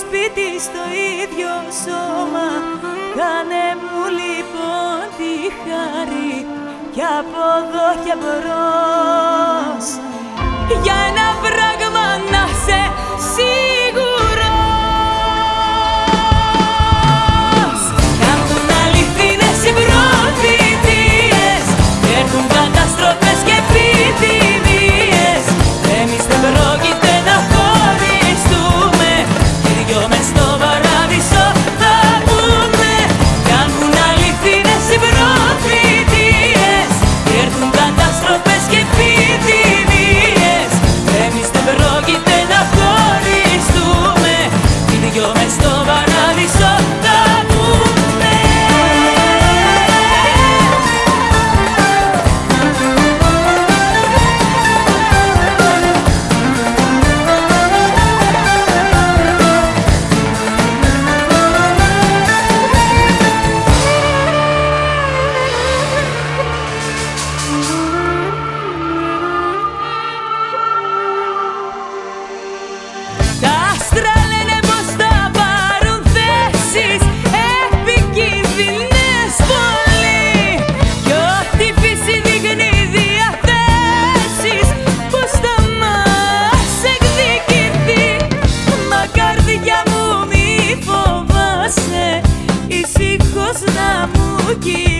σπίτι στο ίδιο σώμα Κάνε μου λοιπόν τη χάρη κι από εδώ Για ένα πράγμα να σε σίγουρα. porque